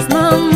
fantasma